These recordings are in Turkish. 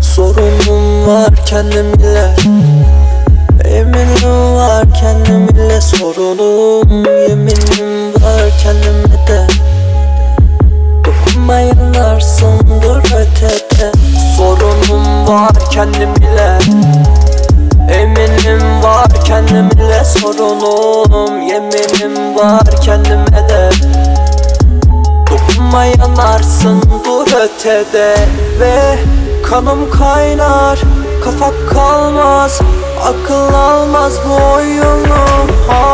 Sorunum var kendim ile Eminim var kendim ile sorunum yemin Dokunmayanlarsındır ötede. Sorunum var kendimle Eminim var kendimle sorunum Yeminim var kendime de. Dokunmayanlarsın dur ötede. Ve kanım kaynar Kafa kalmaz. Akıl almaz bu oyunu ha,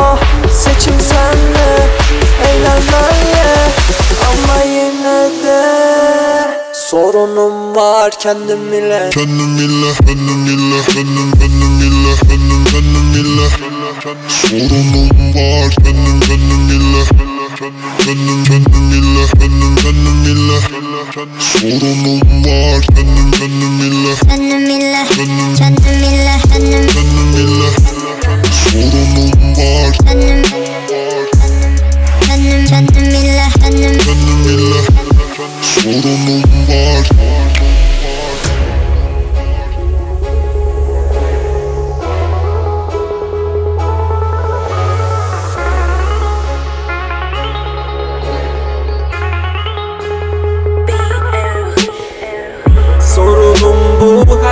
var kendim ile Kendim ile, kendim ile, kendim, kendim ile, kendim, kendim ile Sorunum var kendim, kendim ile Kendim, kendim ile, kendim, kendim ile Sorunum var kendim, kendim ile Kendim ile, kendim ile, kendim, Kendim ile Sorunum var kendim, kendim, kendim ile, kendim. kendim ile Sorunum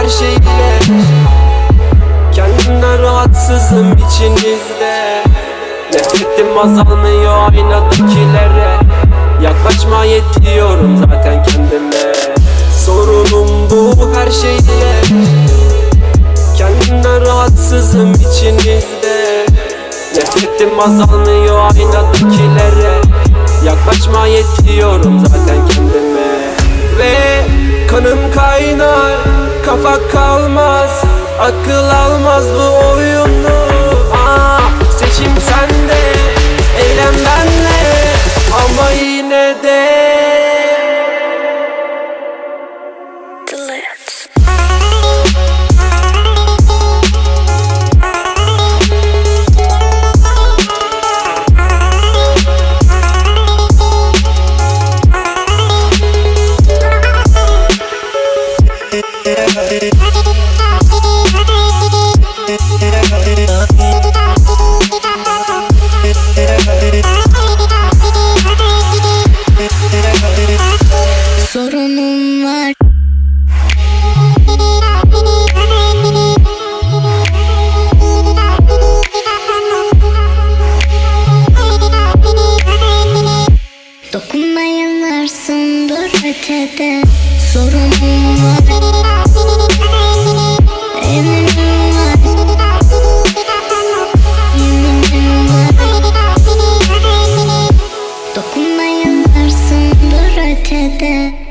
her şeyle Kendimden rahatsızım içinizde. Nefretim azalmıyor aynadakilere. Yaklaşma yetiyorum zaten kendime. Sorunum bu her şeyle Kendimden rahatsızım içinizde. Nefretim azalmıyor aynadakilere. Yaklaşma yetiyorum zaten kendime. Ve kanım kaynar Kafa kalmaz Akıl almaz bu oyunu Dokunmayanlarsındır ötede Sorunum var Eminim var Yeminim var Dokunmayanlarsındır ötede